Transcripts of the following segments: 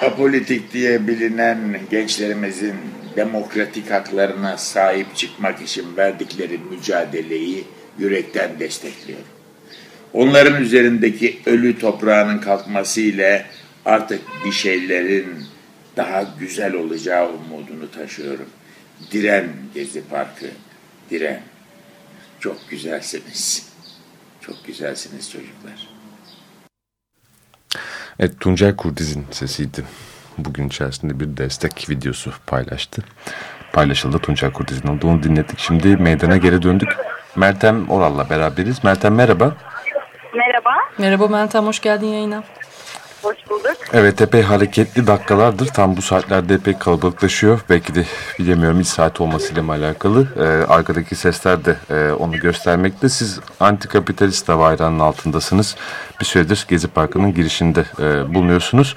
apolitik diye bilinen gençlerimizin demokratik haklarına sahip çıkmak için verdikleri mücadeleyi yürekten destekliyorum. Onların üzerindeki ölü toprağının kalkması ile artık bir şeylerin daha güzel olacağı umudunu taşıyorum. Diren Gezi Parkı, diren. Çok güzelsiniz. Çok güzelsiniz çocuklar. Evet Tuncay Kurdiz'in sesiydi. Bugün içerisinde bir destek videosu paylaştı. Paylaşıldı Tuncay Kurdiz'in oldu. Onu dinledik. Şimdi meydana geri döndük. Meltem Oral'la beraberiz. Meltem merhaba. Merhaba. Merhaba Meltem hoş geldin yayına. Hoş bulduk. Evet epey hareketli dakikalardır. Tam bu saatlerde epey kalabalıklaşıyor. Belki de bilemiyorum hiç saat olmasıyla mı alakalı. Ee, arkadaki sesler de e, onu göstermekte. Siz antikapitalist bayrağının altındasınız. Bir süredir Gezi Parkı'nın girişinde e, bulunuyorsunuz.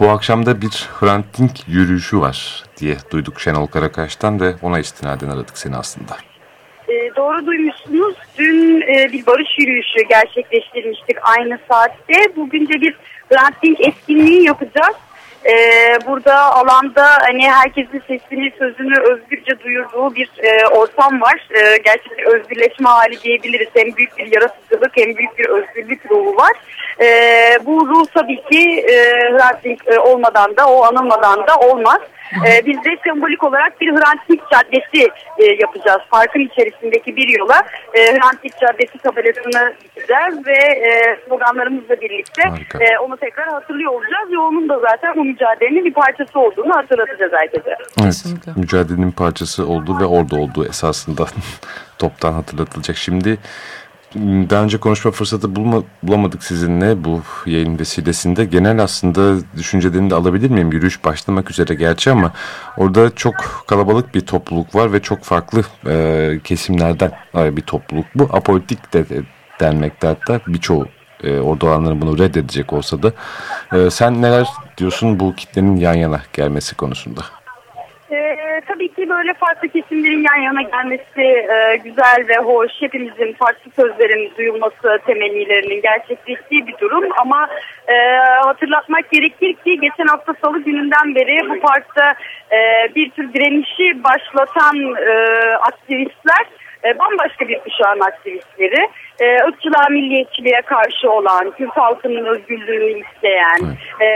Bu akşam da bir Hrant Dink yürüyüşü var diye duyduk Şenol Karakaş'tan ve ona istinaden aradık seni aslında. E, doğru duymuşsunuz. Dün e, bir barış yürüyüşü gerçekleştirmiştik aynı saatte. Bugün de bir Hrant Dink etkinliği yapacağız. Ee, burada alanda hani herkesin sesini, sözünü özgürce duyurduğu bir e, ortam var. E, gerçekten özgürleşme hali diyebiliriz. Hem büyük bir yaratıcılık hem büyük bir özgürlük ruhu var. E, bu ruh tabii ki e, Hrant Dink e, olmadan da, o anılmadan da olmaz. E, biz de sembolik olarak bir Hrant Dink Caddesi e, yapacağız. Parkın içerisindeki bir yola e, Hrant Dink Caddesi tabelasını dikeceğiz ve e, sloganlarımızla birlikte e, onu tekrar hatırlıyor olacağız ve onun da zaten bu mücadelenin bir parçası olduğunu hatırlatacağız herkese. Evet, mücadelenin parçası olduğu ve orada olduğu esasında toptan hatırlatılacak. Şimdi daha önce konuşma fırsatı bulma, bulamadık sizinle bu yayın vesilesinde. Genel aslında düşüncelerini de alabilir miyim? Yürüyüş başlamak üzere gerçi ama orada çok kalabalık bir topluluk var ve çok farklı e, kesimlerden bir topluluk bu. Apolitik de, de denmekte hatta birçoğu e, orada olanların bunu reddedecek olsa da. E, sen neler diyorsun bu kitlenin yan yana gelmesi konusunda? Ee, tabii ki böyle farklı kesimlerin yan yana gelmesi e, güzel ve hoş. Hepimizin farklı sözlerin duyulması temennilerinin gerçekleştiği bir durum. Ama e, hatırlatmak gerekir ki geçen hafta salı gününden beri bu parkta e, bir tür direnişi başlatan e, aktivistler e, bambaşka bir kuşağın aktivistleri e, ırkçılığa, milliyetçiliğe karşı olan, Kürt halkının özgürlüğünü isteyen, e,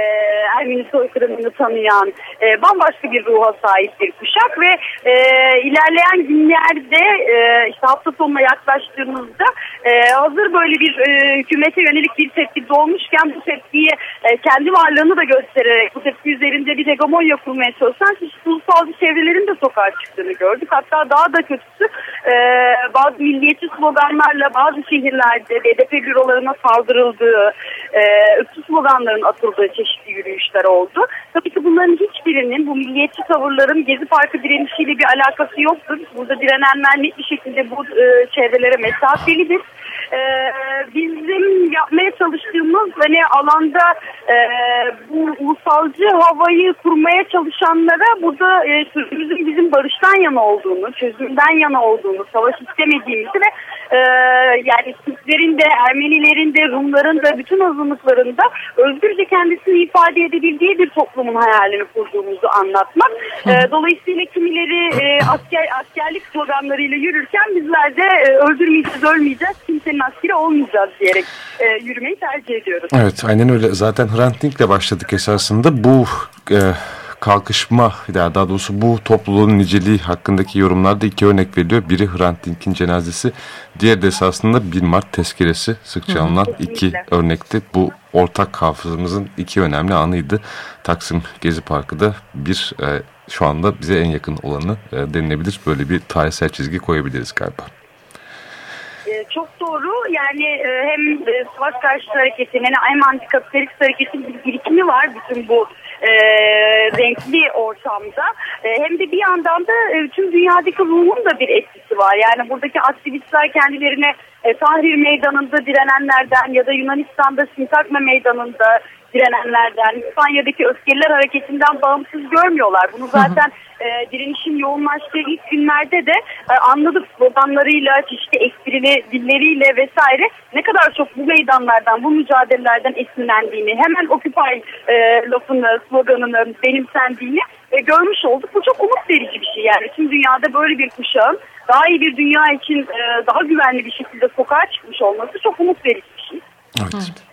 Ermeni soykırımını tanıyan, e, bambaşka bir ruha sahip bir kuşak ve e, ilerleyen günlerde e, işte hafta sonuna yaklaştığımızda e, hazır böyle bir e, hükümete yönelik bir tepki doğmuşken bu tepkiyi e, kendi varlığını da göstererek bu tepki üzerinde bir hegemonya kurmaya çalışan ulusalcı çevrelerin de sokağa çıktığını gördük. Hatta daha da kötüsü e, bazı milliyetçi sloganlarla bazı şehirlerde BDP bürolarına saldırıldığı, e, ırkçı sloganların atıldığı çeşitli yürüyüşler oldu. Tabii ki bunların hiçbirinin bu milliyetçi tavırların Gezi Parkı direnişiyle bir alakası yoktur. Burada direnenler net bir şekilde bu e, çevrelere mesafelidir. Ee, bizim yapmaya çalıştığımız hani alanda e, bu ulusalcı havayı kurmaya çalışanlara burada e, sözümüzün bizim barıştan yana olduğunu, çözümden yana olduğunu, savaş istemediğimizi ve e, yani Türklerin de, Ermenilerin de, Rumların da bütün azınlıkların da özgürce kendisini ifade edebildiği bir toplumun hayalini kurduğumuzu anlatmak. E, dolayısıyla kimileri e, asker askerlik sloganlarıyla yürürken bizler de e, öldürmeyeceğiz, ölmeyeceğiz, kimsenin askeri olmayacağız diyerek e, yürümeyi tercih ediyoruz. Evet, aynen öyle. Zaten Hrant Dink'le başladık esasında. Bu e, kalkışma daha doğrusu bu topluluğun niceliği hakkındaki yorumlarda iki örnek veriliyor. Biri Hrant Dink'in cenazesi, diğer de esasında 1 Mart tezkeresi sıkça alınan iki örnekti. Bu ortak hafızamızın iki önemli anıydı. Taksim Gezi Parkı da bir e, şu anda bize en yakın olanı e, denilebilir. Böyle bir tarihsel çizgi koyabiliriz galiba. E, çok doğru. Yani e, hem e, savaş karşıtı hareketinin hem antikapitalist hareketin bir birikimi var bütün bu e, renkli ortamda. E, hem de bir yandan da e, tüm dünyadaki ruhun da bir etkisi var. Yani buradaki aktivistler kendilerine e, Tahrir Meydanı'nda direnenlerden ya da Yunanistan'da Sintakma Meydanı'nda direnenlerden, İspanya'daki öfkeliler hareketinden bağımsız görmüyorlar. Bunu zaten e, direnişin yoğunlaştığı ilk günlerde de e, anladık sloganlarıyla, çeşitli esprili dilleriyle vesaire ne kadar çok bu meydanlardan, bu mücadelelerden esinlendiğini, hemen Occupy e, lafını, sloganını benimsendiğini e, görmüş olduk. Bu çok umut verici bir şey yani. Tüm dünyada böyle bir kuşağın daha iyi bir dünya için e, daha güvenli bir şekilde sokağa çıkmış olması çok umut verici bir şey. Evet.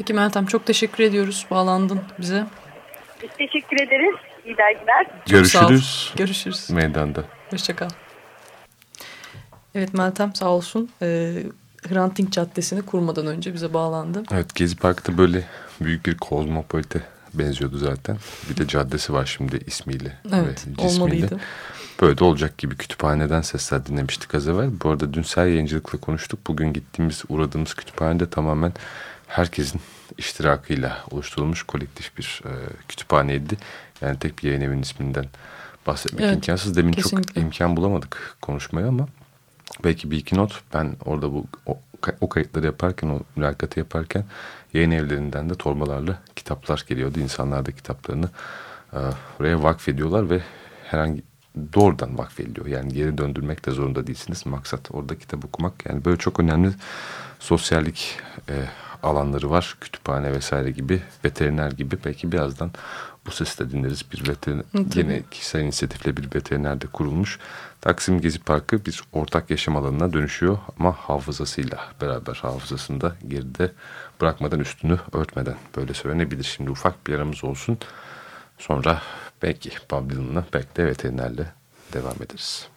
Peki Meltem çok teşekkür ediyoruz. Bağlandın bize. Biz teşekkür ederiz. İyi dergiler. Görüşürüz. Görüşürüz. Meydanda. Hoşçakal. Evet Meltem sağ olsun. Ee, Hrant Dink Caddesi'ni kurmadan önce bize bağlandı. Evet Gezi Park'ta böyle büyük bir kozmopolite benziyordu zaten. Bir de caddesi var şimdi ismiyle Evet ve cismiyle. olmalıydı. Böyle de olacak gibi kütüphaneden sesler dinlemiştik az evvel. Bu arada dün ser yayıncılıkla konuştuk. Bugün gittiğimiz, uğradığımız kütüphanede tamamen herkesin iştirakıyla oluşturulmuş kolektif bir e, kütüphaneydi. Yani tek bir yayın evinin isminden bahsetmek Evet, imkansız. Demin kesinlikle. çok imkan bulamadık konuşmaya ama belki bir iki not ben orada bu o, o kayıtları yaparken, o mülakatı yaparken yayın evlerinden de torbalarla kitaplar geliyordu. İnsanlar da kitaplarını e, oraya vakfediyorlar ve herhangi doğrudan vakfediliyor. Yani geri döndürmek de zorunda değilsiniz. Maksat orada kitap okumak. Yani böyle çok önemli sosyallik e, alanları var. Kütüphane vesaire gibi, veteriner gibi. Belki birazdan bu sesi de dinleriz. Bir veteriner, yine kişisel inisiyatifle bir veteriner de kurulmuş. Taksim Gezi Parkı bir ortak yaşam alanına dönüşüyor ama hafızasıyla beraber hafızasını da geride bırakmadan üstünü örtmeden böyle söylenebilir. Şimdi ufak bir aramız olsun. Sonra belki Bob Dylan'la belki de veterinerle devam ederiz.